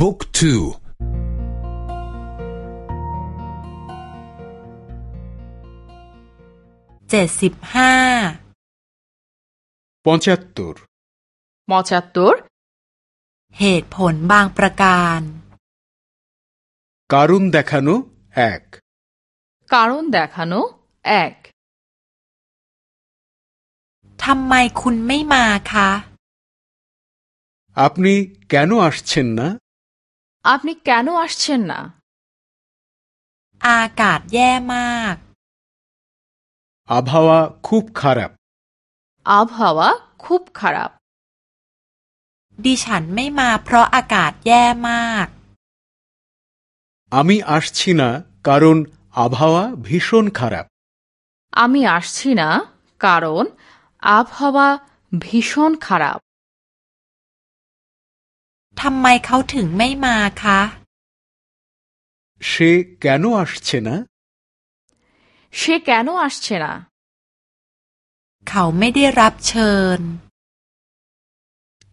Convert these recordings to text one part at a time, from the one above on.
บุ๊กทูเจ็ดสิบห้าปอนชัตตุร์มอชัตตุร์เหตุผลบางประการ การุนเดคานุเอกการุนเดคานุเอกทำไมคุณไม่มาคะ আপনি কেন আসছেন না আপনি কেন আসছেন না อากาศแย่มาก আবহাওয়া খুব খারাপ আবহাওয়া খুব খারাপ ดิฉันไม่มาเพราะอากาศแย่มาก আমি আসছি না কারণ আবহাওয়া ভীষণ খারাপ আমি আসছি না কারণ আবহাওয়া ভীষণ খারাপ ทำไมเขาถึงไม่มาคะ সে কেন আসছে না সে কেন আসছে না เขาไม่ได้รับเชิญ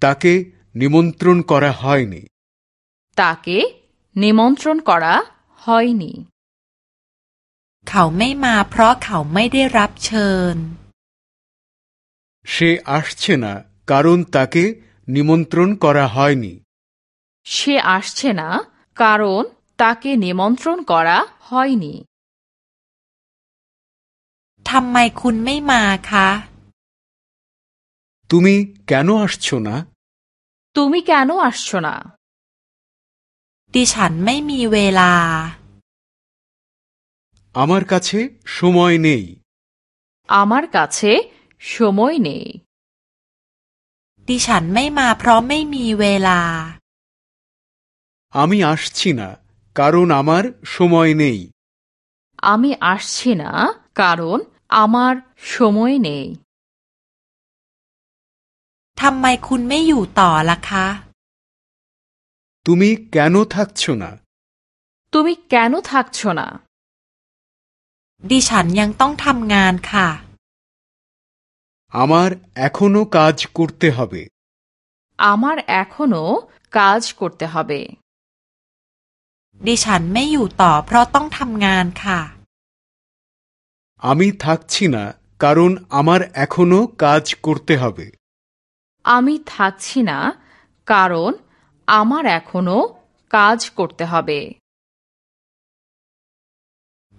তাকে নিমন্ত্রণ করা হয়নি তাকে নিমন্ত্রণ করা হয়নি เขาไม่มาเพราะเขาไม่ได้รับเชิญ সে আসছে না কারণ তাকে নিমন্ত্রণ করা হয়নি সে আসছে না কারণ তাকে নিমন্ত্রণ করা হয়নি ทำไมคุณไม่มาคะ তুমি কেন আসছো না তুমি কেন আসছো না ดิฉันไม่มีเวลา আমার কাছে সময় নেই আমার কাছে সময় নেই ดิฉันไม่มาเพราะไม่มีเวลา আমি আসছি না কারণ আমার সময় নেই আমি আসছি না কারণ আমার সময় নেই ทำไมคุณไม่อยู่ต่อล่ะคะ তুমি কেন থাকছো না তুমি কেন থাকছো না ดิฉันยังต้องทำงานค่ะ আমার এখনো কাজ করতে হবে আমার এখনো কাজ করতে হবে ดิฉันไม่อยู่ต่อเพราะต้องทำงานค่ะ আমি থাকছি না কারণ আমার এখনো কাজ করতে হবে আমি থাকছি না কারণ আমার এখনো কাজ করতে হবে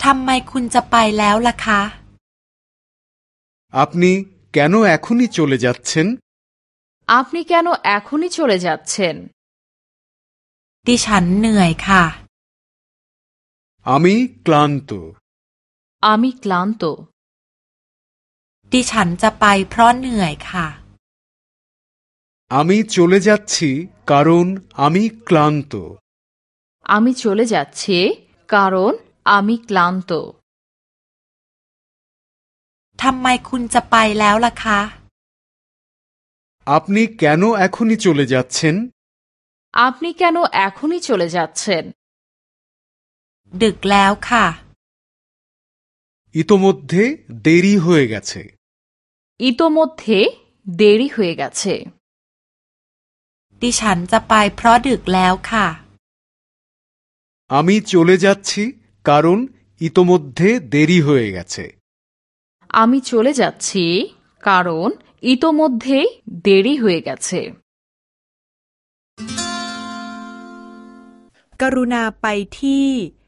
ทำไมคุณจะไปแล้วล่ะคะ আপনি কেন এখনই চলে যাচ্ছেন আপনি কেন এখনই চলে যাচ্ছেন ดิฉันเหนื่อยค่ะ আমি ক্লান্ত আমি ক্লান্ত ดิฉันจะไปเพราะเหนื่อยค่ะ আমি চলে যাচ্ছি কারণ আমি ক্লান্ত আমি চলে যাচ্ছি কারণ আমি ক্লান্ত ทำไมคุณจะไปแล้วล่ะคะ আপনি কেন এখনই চলে যাচ্ছেন আপনি কেন এখনই চলে যাচ্ছেন ดึกแล้วค่ะ ইতোমধ্যে দেরি হয়ে গেছে ইতোমধ্যে দেরি হয়ে গেছে ดิฉันจะไปเพราะดึกแล้วค่ะ আমি চলে যাচ্ছি কারণ ইতোমধ্যে দেরি হয়ে গেছে আমি চলে যাচ্ছি কারণ ইতোমধ্যেই দেরি হয়ে গেছে กรุณาไปที่